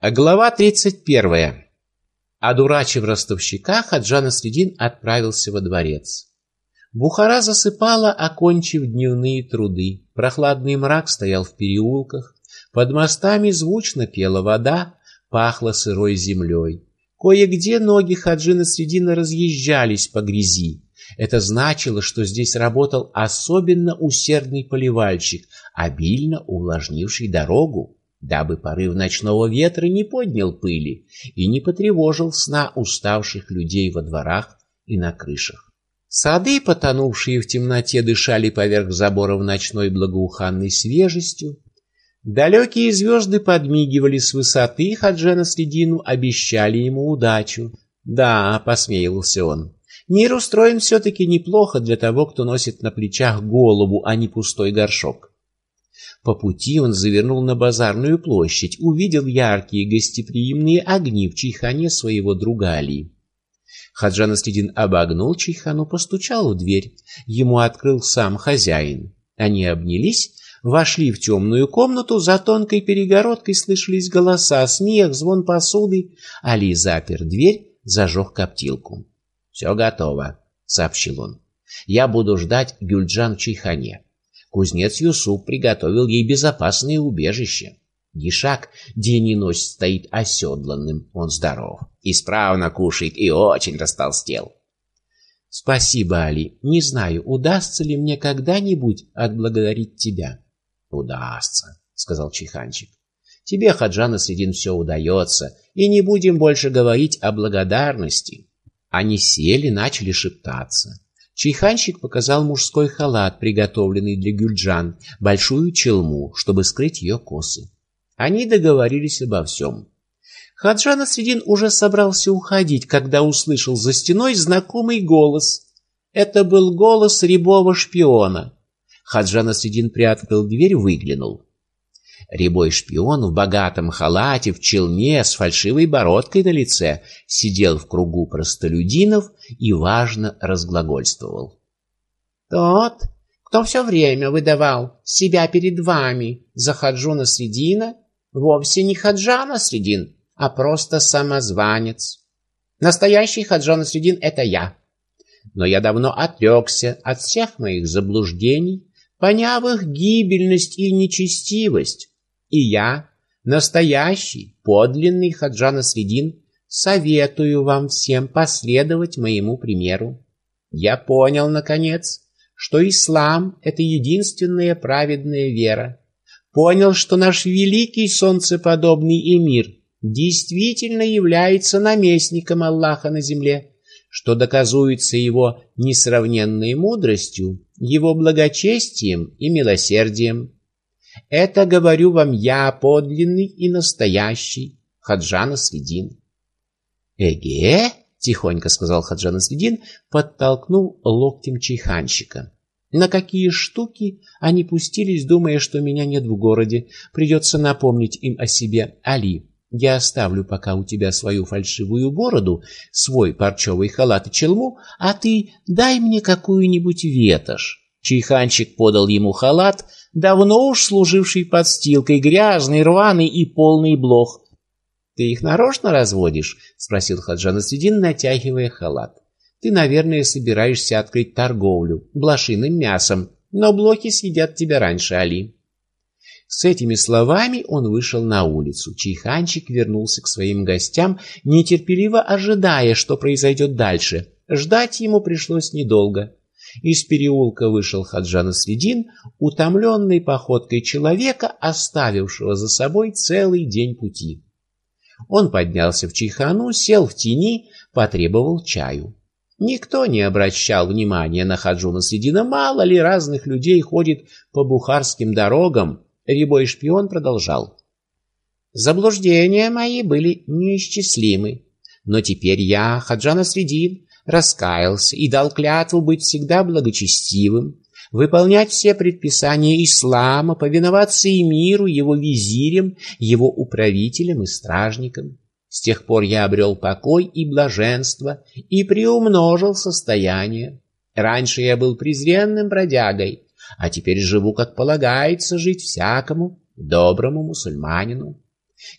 Глава 31. Одурачив ростовщика, Хаджан Средин отправился во дворец. Бухара засыпала, окончив дневные труды. Прохладный мрак стоял в переулках, под мостами звучно пела вода, пахло сырой землей. Кое-где ноги Хаджина Средина разъезжались по грязи. Это значило, что здесь работал особенно усердный поливальщик, обильно увлажнивший дорогу дабы порыв ночного ветра не поднял пыли и не потревожил сна уставших людей во дворах и на крышах. Сады, потонувшие в темноте, дышали поверх заборов ночной благоуханной свежестью. Далекие звезды подмигивали с высоты, Хаджена Средину обещали ему удачу. Да, посмеялся он. Мир устроен все-таки неплохо для того, кто носит на плечах голову, а не пустой горшок. По пути он завернул на базарную площадь, увидел яркие гостеприимные огни в чайхане своего друга Али. Хаджан Аслидин обогнул чайхану, постучал в дверь. Ему открыл сам хозяин. Они обнялись, вошли в темную комнату, за тонкой перегородкой слышались голоса, смех, звон посуды. Али запер дверь, зажег коптилку. «Все готово», — сообщил он. «Я буду ждать Гюльджан в чайхане. Кузнец Юсуп приготовил ей безопасное убежище. Гишак день и ночь стоит оседланным, он здоров, исправно кушает и очень растолстел. Спасибо, Али. Не знаю, удастся ли мне когда-нибудь отблагодарить тебя. Удастся, сказал Чиханчик. Тебе, Хаджана Средин, все удается, и не будем больше говорить о благодарности. Они сели, начали шептаться. Чайханщик показал мужской халат, приготовленный для Гюльджан, большую челму, чтобы скрыть ее косы. Они договорились обо всем. Хаджан Асредин уже собрался уходить, когда услышал за стеной знакомый голос. Это был голос рябого шпиона. Хаджан Асредин приоткрыл дверь, выглянул. Рябой шпион в богатом халате, в челме, с фальшивой бородкой на лице, сидел в кругу простолюдинов и важно разглагольствовал. «Тот, кто все время выдавал себя перед вами за Хаджуна Средина, вовсе не Хаджана Средин, а просто самозванец. Настоящий Хаджана Средин — это я. Но я давно отрекся от всех моих заблуждений, поняв их гибельность и нечестивость, и я, настоящий, подлинный Хаджан Средин, советую вам всем последовать моему примеру. Я понял, наконец, что ислам — это единственная праведная вера. Понял, что наш великий солнцеподобный эмир действительно является наместником Аллаха на земле, что доказуется его несравненной мудростью, его благочестием и милосердием. Это говорю вам я, подлинный и настоящий Хаджан Следин. Эге, тихонько сказал Хаджан Следин, подтолкнул локтем чайханщика. На какие штуки они пустились, думая, что меня нет в городе. Придется напомнить им о себе. Али, я оставлю пока у тебя свою фальшивую бороду, свой парчевый халат и челму, а ты дай мне какую-нибудь ветошь. Чайханщик подал ему халат, давно уж служивший подстилкой, грязный, рваный и полный блох. «Ты их нарочно разводишь?» — спросил Хаджан Асвидин, натягивая халат. «Ты, наверное, собираешься открыть торговлю блошиным мясом, но блохи съедят тебя раньше, Али». С этими словами он вышел на улицу. Чайханчик вернулся к своим гостям, нетерпеливо ожидая, что произойдет дальше. Ждать ему пришлось недолго. Из переулка вышел Хаджан Средин, утомленный походкой человека, оставившего за собой целый день пути. Он поднялся в чайхану, сел в тени, потребовал чаю. Никто не обращал внимания на Хаджуна Средина, мало ли разных людей ходит по бухарским дорогам. Рябой шпион продолжал. Заблуждения мои были неисчислимы, но теперь я, Хаджана Средин, раскаялся и дал клятву быть всегда благочестивым, выполнять все предписания ислама, повиноваться и миру, его визирям, его управителям и стражникам. С тех пор я обрел покой и блаженство и приумножил состояние. Раньше я был презренным бродягой, а теперь живу, как полагается жить всякому доброму мусульманину.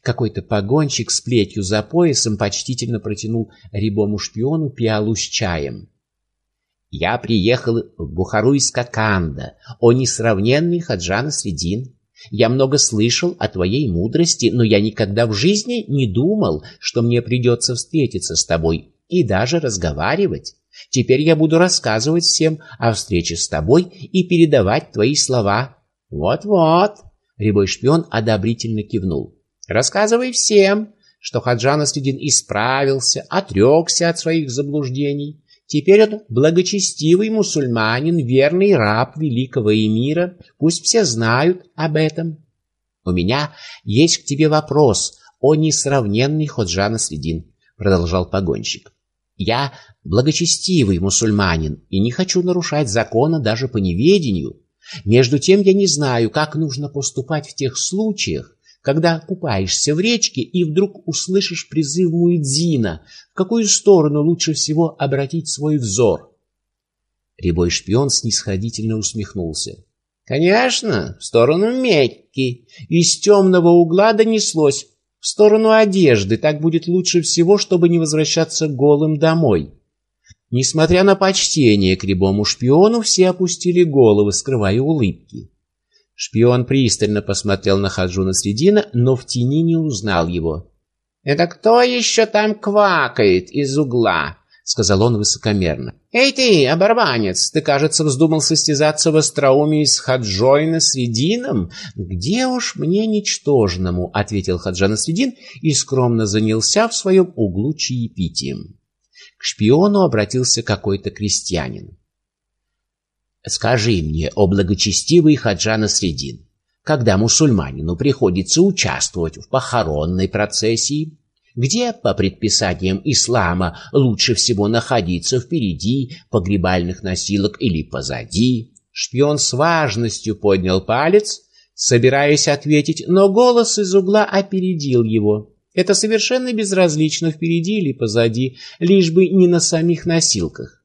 Какой-то погонщик с плетью за поясом почтительно протянул рябому шпиону пиалу с чаем. «Я приехал в Бухару из Коканда, о несравненный Хаджана Средин. Я много слышал о твоей мудрости, но я никогда в жизни не думал, что мне придется встретиться с тобой и даже разговаривать. Теперь я буду рассказывать всем о встрече с тобой и передавать твои слова. Вот-вот. Рябой шпион одобрительно кивнул. Рассказывай всем, что Хаджан Аслидин исправился, отрекся от своих заблуждений. Теперь он благочестивый мусульманин, верный раб великого эмира. Пусть все знают об этом. У меня есть к тебе вопрос, о несравненный Ходжан Аслидин, продолжал погонщик. Я благочестивый мусульманин и не хочу нарушать закона даже по неведению. Между тем я не знаю, как нужно поступать в тех случаях, когда купаешься в речке и вдруг услышишь призыв муэдзина, в какую сторону лучше всего обратить свой взор. Рябой шпион снисходительно усмехнулся. Конечно, в сторону Мекки. Из темного угла донеслось в сторону одежды, так будет лучше всего, чтобы не возвращаться голым домой. Несмотря на почтение к рябому шпиону, все опустили головы, скрывая улыбки. Шпион пристально посмотрел на Хаджуна Средина, но в тени не узнал его. «Это кто еще там квакает из угла?» — сказал он высокомерно. «Эй ты, оборванец, ты, кажется, вздумал состязаться в остроумии с Хаджойна Средином? Где уж мне ничтожному?» — ответил Хаджана Средин и скромно занялся в своем углу чаепитием. К шпиону обратился какой-то крестьянин. «Скажи мне, о благочестивый Хаджана Средин, когда мусульманину приходится участвовать в похоронной процессии, где, по предписаниям ислама, лучше всего находиться впереди погребальных носилок или позади. Шпион с важностью поднял палец, собираясь ответить, но голос из угла опередил его. Это совершенно безразлично впереди или позади, лишь бы не на самих носилках.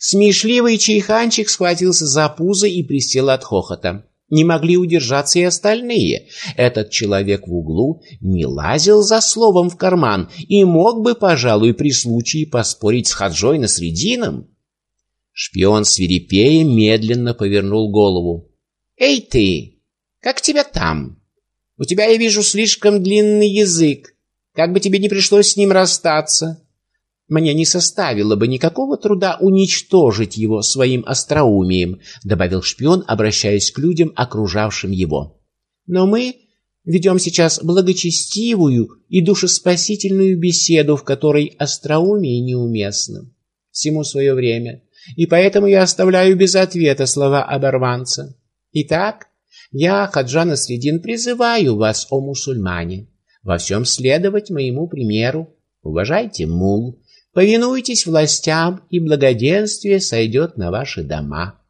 Смешливый чайханчик схватился за пузо и присел от хохота. Не могли удержаться и остальные. Этот человек в углу не лазил за словом в карман и мог бы, пожалуй, при случае поспорить с Хаджой на средином. Шпион свирепея медленно повернул голову. «Эй ты! Как тебя там? У тебя, я вижу, слишком длинный язык. Как бы тебе не пришлось с ним расстаться. Мне не составило бы никакого труда уничтожить его своим остроумием, добавил шпион, обращаясь к людям, окружавшим его. Но мы ведем сейчас благочестивую и душеспасительную беседу, в которой остроумие неуместно. Всему свое время, и поэтому я оставляю без ответа слова оборванца. Итак, я, Хаджана Средин, призываю вас, о мусульмане, во всем следовать моему примеру. Уважайте мул, Повинуйтесь властям, и благоденствие сойдет на ваши дома.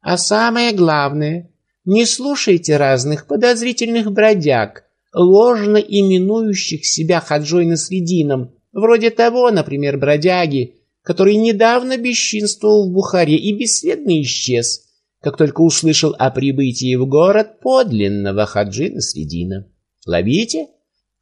А самое главное, не слушайте разных подозрительных бродяг, ложно именующих себя хаджой Насредином, вроде того, например, бродяги, который недавно бесчинствовал в Бухаре и бесследно исчез, как только услышал о прибытии в город подлинного хаджи Насредина. Ловите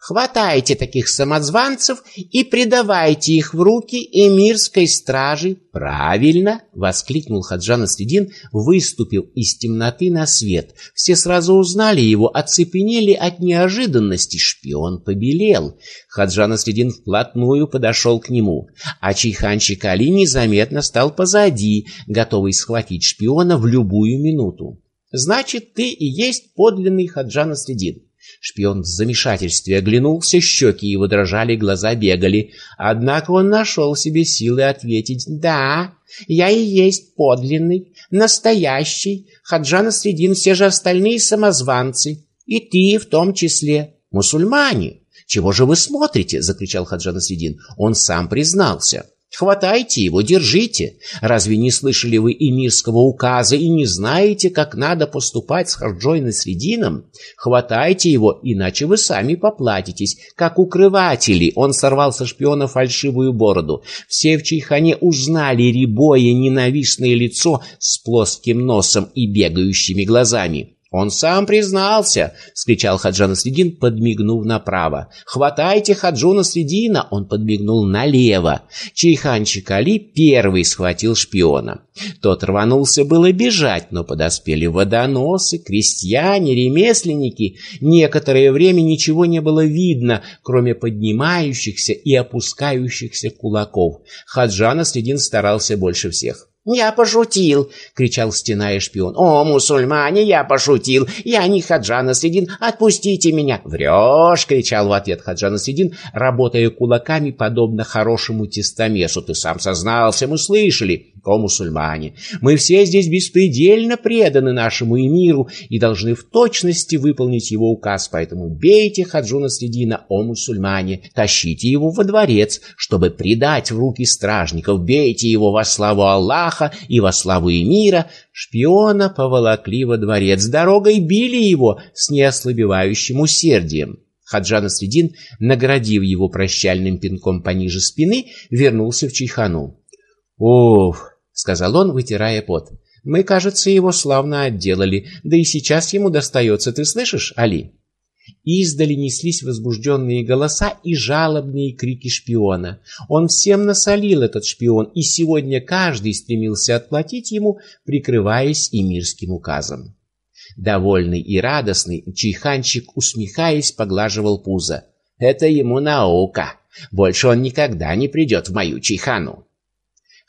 Хватайте таких самозванцев и предавайте их в руки эмирской стражи. Правильно, воскликнул Хаджан Следин, выступил из темноты на свет. Все сразу узнали его, оцепенели от неожиданности. Шпион побелел. Хаджан Следин вплотную подошел к нему, а чайханчик Али незаметно стал позади, готовый схватить шпиона в любую минуту. Значит, ты и есть подлинный Хаджан Следин. Шпион в замешательстве оглянулся, щеки его дрожали, глаза бегали. Однако он нашел себе силы ответить «Да, я и есть подлинный, настоящий, Хаджана Средин, все же остальные самозванцы, и ты в том числе, мусульмане». «Чего же вы смотрите?» — закричал Хаджан Средин. Он сам признался. Хватайте его, держите. Разве не слышали вы эмирского указа и не знаете, как надо поступать с Харджой Насредином? Хватайте его, иначе вы сами поплатитесь, как укрыватели. Он сорвал со шпиона фальшивую бороду. Все в Чайхане узнали рябое ненавистное лицо с плоским носом и бегающими глазами. Он сам признался, скричал Хаджан Средин, подмигнув направо. Хватайте Хаджуна Средина, он подмигнул налево. Чайханчик Али первый схватил шпиона. Тот рванулся было бежать, но подоспели водоносы, крестьяне, ремесленники. Некоторое время ничего не было видно, кроме поднимающихся и опускающихся кулаков. Хаджан Средин старался больше всех. «Я пошутил!» — кричал стеная шпион. «О, мусульмане, я пошутил! Я не Хаджан Средин, отпустите меня!» «Врешь!» — кричал в ответ Хаджан Средин, работая кулаками, подобно хорошему тестомесу. «Ты сам сознался, мы слышали!» О, мусульмане, мы все здесь беспредельно преданы нашему эмиру и должны в точности выполнить его указ, поэтому бейте Хаджуна Средина, о, мусульмане, тащите его во дворец, чтобы предать в руки стражников, бейте его во славу Аллаха и во славу эмира. Шпиона поволокли во дворец, дорогой били его с неослабевающим усердием. Хаджан Средин, наградив его прощальным пинком пониже спины, вернулся в Чайхану. «Уф!» — сказал он, вытирая пот. «Мы, кажется, его славно отделали, да и сейчас ему достается, ты слышишь, Али?» Издали неслись возбужденные голоса и жалобные крики шпиона. Он всем насолил, этот шпион, и сегодня каждый стремился отплатить ему, прикрываясь эмирским указом. Довольный и радостный, чайханчик, усмехаясь, поглаживал пузо. «Это ему наука. Больше он никогда не придет в мою чайхану».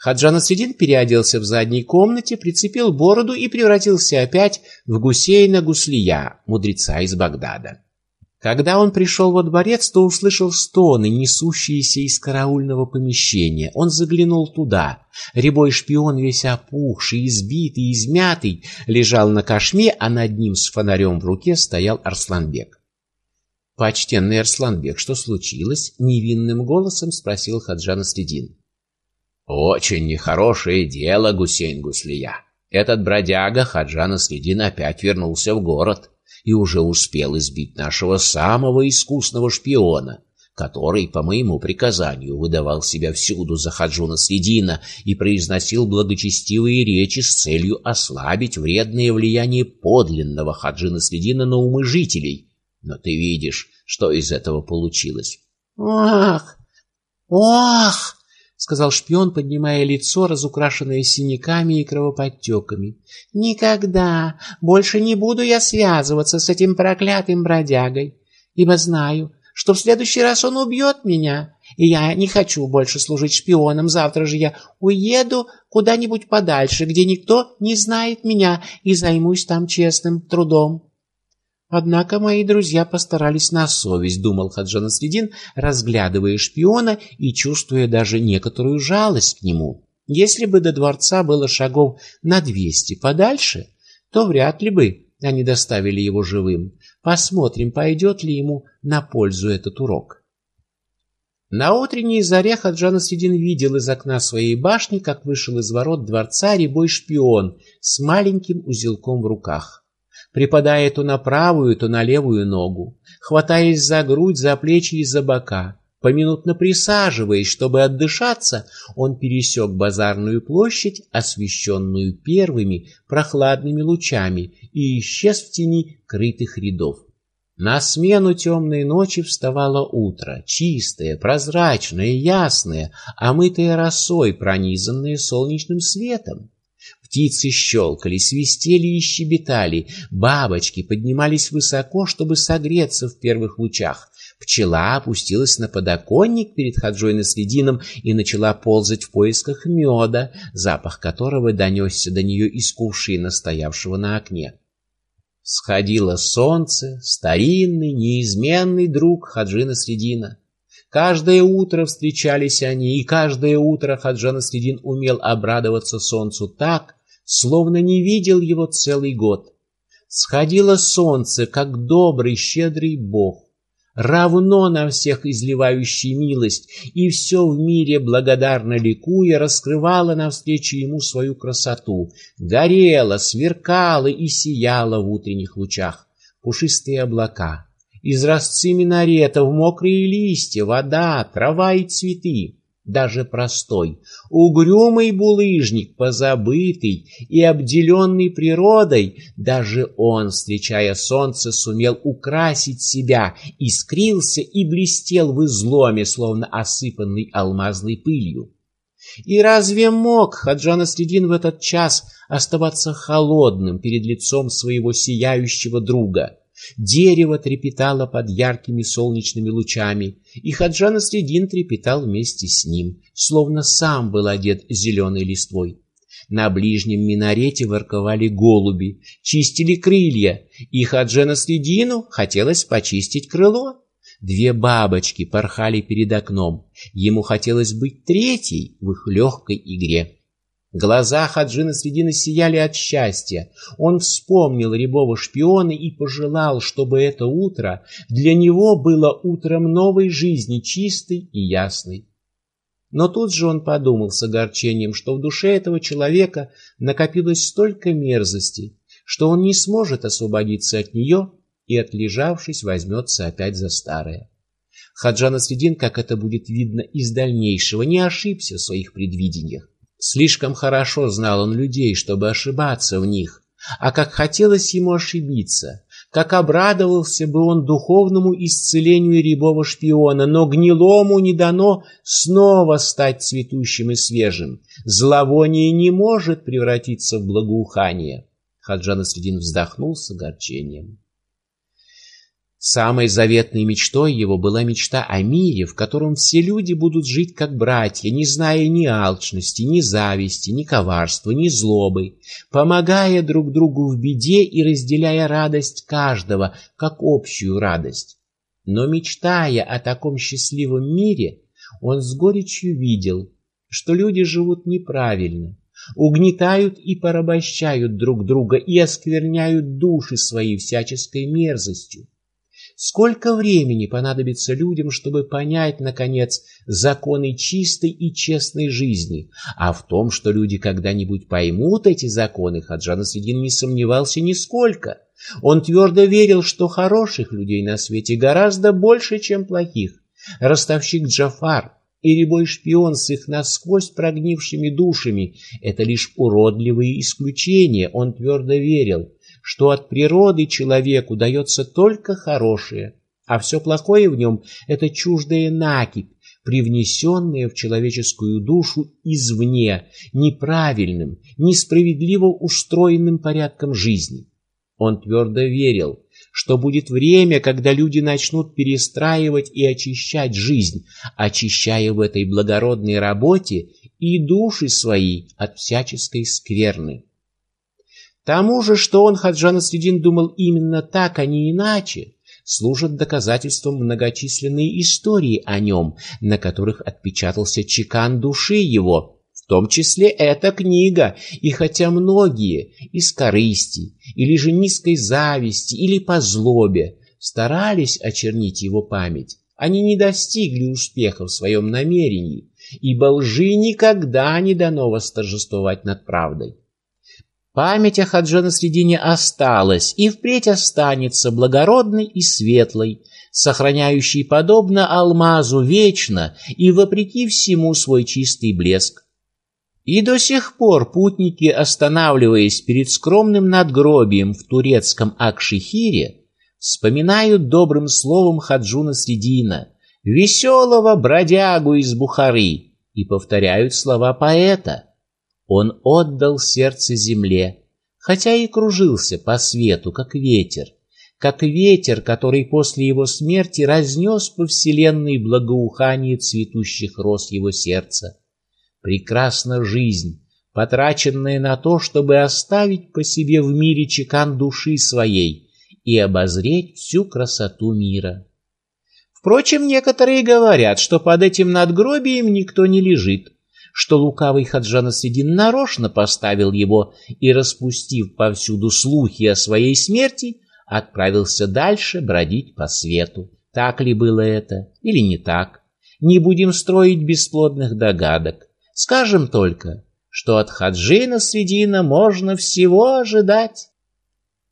Хаджан Асредин переоделся в задней комнате, прицепил бороду и превратился опять в Гусейна Гуслия, мудреца из Багдада. Когда он пришел во дворец, то услышал стоны, несущиеся из караульного помещения. Он заглянул туда. Рябой шпион, весь опухший, избитый, измятый, лежал на кошме, а над ним с фонарем в руке стоял Арсланбек. «Почтенный Арсланбек, что случилось?» — невинным голосом спросил Хаджан Средин. Очень нехорошее дело, Гусейн Гуслия. Этот бродяга Хаджан Следин опять вернулся в город и уже успел избить нашего самого искусного шпиона, который, по моему приказанию, выдавал себя всюду за Хаджуна Следина и произносил благочестивые речи с целью ослабить вредное влияние подлинного Хаджина Следина на умы жителей. Но ты видишь, что из этого получилось. «Ах! Ах!» Сказал шпион, поднимая лицо, разукрашенное синяками и кровоподтеками. Никогда больше не буду я связываться с этим проклятым бродягой, ибо знаю, что в следующий раз он убьет меня, и я не хочу больше служить шпионом. Завтра же я уеду куда-нибудь подальше, где никто не знает меня, и займусь там честным трудом. Однако мои друзья постарались на совесть, думал Хаджан Следин, разглядывая шпиона и чувствуя даже некоторую жалость к нему. Если бы до дворца было шагов на двести подальше, то вряд ли бы они доставили его живым. Посмотрим, пойдет ли ему на пользу этот урок. На утренней заре Хаджан Следин видел из окна своей башни, как вышел из ворот дворца рябой шпион с маленьким узелком в руках припадая то на правую, то на левую ногу, хватаясь за грудь, за плечи и за бока. Поминутно присаживаясь, чтобы отдышаться, он пересек базарную площадь, освещенную первыми прохладными лучами, и исчез в тени крытых рядов. На смену темной ночи вставало утро, чистое, прозрачное, ясное, омытое росой, пронизанное солнечным светом. Птицы щелкали, свистели и щебетали, бабочки поднимались высоко, чтобы согреться в первых лучах. Пчела опустилась на подоконник перед Хаджой Наследином и начала ползать в поисках меда, запах которого донесся до нее из кувшина, стоявшего на окне. Сходило солнце, старинный, неизменный друг Хаджина Средина. Каждое утро встречались они, и каждое утро Хаджан Средин умел обрадоваться солнцу так, словно не видел его целый год. Сходило солнце, как добрый, щедрый Бог, равно на всех изливающий милость, и все в мире благодарно ликуя раскрывало навстречу ему свою красоту, горело, сверкало и сияло в утренних лучах. Пушистые облака, изразцы минаретов, мокрые листья, вода, трава и цветы. Даже простой, угрюмый булыжник, позабытый и обделенный природой, даже он, встречая солнце, сумел украсить себя, искрился и блестел в изломе, словно осыпанный алмазной пылью. И разве мог Хаджан Асредин в этот час оставаться холодным перед лицом своего сияющего друга? Дерево трепетало под яркими солнечными лучами, и Хаджан Асредин трепетал вместе с ним, словно сам был одет зеленой листвой. На ближнем минарете ворковали голуби, чистили крылья, и Хаджан Асредину хотелось почистить крыло. Две бабочки порхали перед окном. Ему хотелось быть третьей в их легкой игре. Глаза Хаджина Средина сияли от счастья. Он вспомнил рябого шпиона и пожелал, чтобы это утро для него было утром новой жизни, чистой и ясной. Но тут же он подумал с огорчением, что в душе этого человека накопилось столько мерзости, что он не сможет освободиться от нее и, отлежавшись, возьмется опять за старое. Хаджан Асредин, как это будет видно из дальнейшего, не ошибся в своих предвидениях. Слишком хорошо знал он людей, чтобы ошибаться в них, а как хотелось ему ошибиться, как обрадовался бы он духовному исцелению рябого шпиона, но гнилому не дано снова стать цветущим и свежим. Зловоние не может превратиться в благоухание. Хаджан Асредин вздохнул с огорчением. Самой заветной мечтой его была мечта о мире, в котором все люди будут жить как братья, не зная ни алчности, ни зависти, ни коварства, ни злобы, помогая друг другу в беде и разделяя радость каждого, как общую радость. Но мечтая о таком счастливом мире, он с горечью видел, что люди живут неправильно, угнетают и порабощают друг друга и оскверняют души свои всяческой мерзостью. Сколько времени понадобится людям, чтобы понять, наконец, законы чистой и честной жизни? А в том, что люди когда-нибудь поймут эти законы, Хаджан Асвидин не сомневался нисколько. Он твердо верил, что хороших людей на свете гораздо больше, чем плохих. Ростовщик Джафар и рябой шпион с их насквозь прогнившими душами — это лишь уродливые исключения, он твердо верил что от природы человеку дается только хорошее, а все плохое в нем — это чуждая накипь, привнесенная в человеческую душу извне, неправильным, несправедливо устроенным порядком жизни. Он твердо верил, что будет время, когда люди начнут перестраивать и очищать жизнь, очищая в этой благородной работе и души свои от всяческой скверны. Тому же, что он, Хаджан Следин, думал именно так, а не иначе, служат доказательством многочисленные истории о нем, на которых отпечатался чекан души его, в том числе эта книга, и хотя многие из корысти, или же низкой зависти, или по злобе старались очернить его память, они не достигли успеха в своем намерении, ибо лжи никогда не дано восторжествовать над правдой. Память о Хаджа Насредине осталась и впредь останется благородной и светлой, сохраняющей подобно алмазу вечно и вопреки всему свой чистый блеск. И до сих пор путники, останавливаясь перед скромным надгробием в турецком Акшихире, вспоминают добрым словом Хаджуна Средина, веселого бродягу из Бухары, и повторяют слова поэта — он отдал сердце земле, хотя и кружился по свету, как ветер, как ветер, который после его смерти разнес по вселенной благоухание цветущих роз его сердца. Прекрасна жизнь, потраченная на то, чтобы оставить по себе в мире чекан души своей и обозреть всю красоту мира. Впрочем, некоторые говорят, что под этим надгробием никто не лежит, что лукавый Хаджан Средин нарочно поставил его и, распустив повсюду слухи о своей смерти, отправился дальше бродить по свету. Так ли было это или не так? Не будем строить бесплодных догадок. Скажем только, что от Хаджина Средина можно всего ожидать.